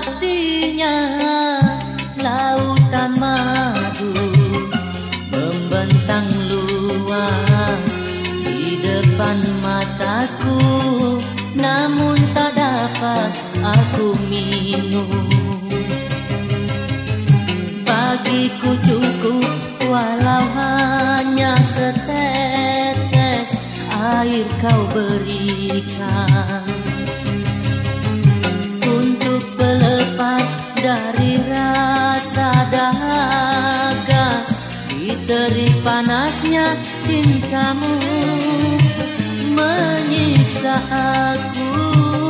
hatinya lautan madu membentang luas di depan mataku. Namun tak dapat aku minum. Bagiku cukup walau hanya setetes air kau berikan. Panasnya cintamu menyiksa aku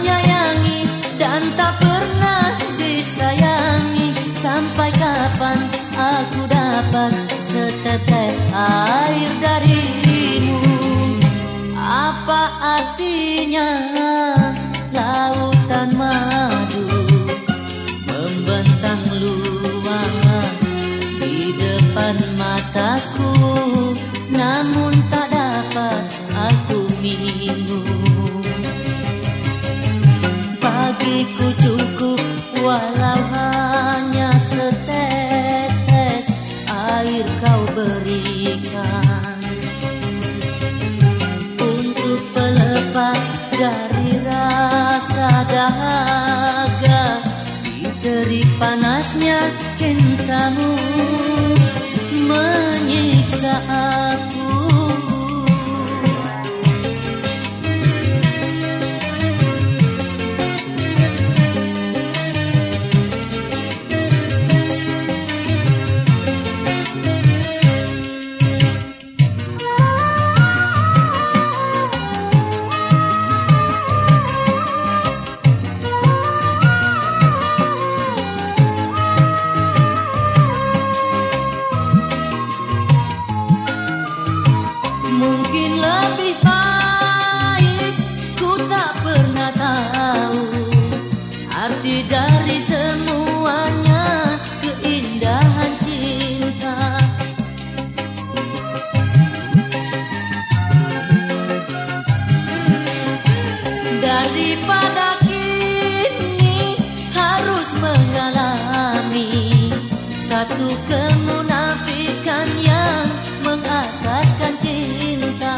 depan mataku Namun tak dapat aku minum. Bagiku cukup walau hanya setetes air kau berikan Satu kemunafikan yang mengataskan cinta.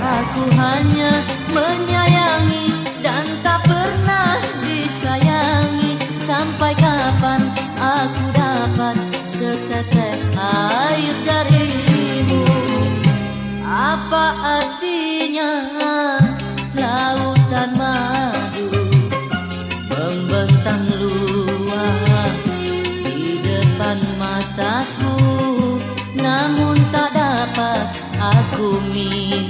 Aku hanya menyayangi dan tak pernah disayangi. Sampai kapan aku dapat setetes air darimu? Apa artinya lautan madu? Membentang luas mataku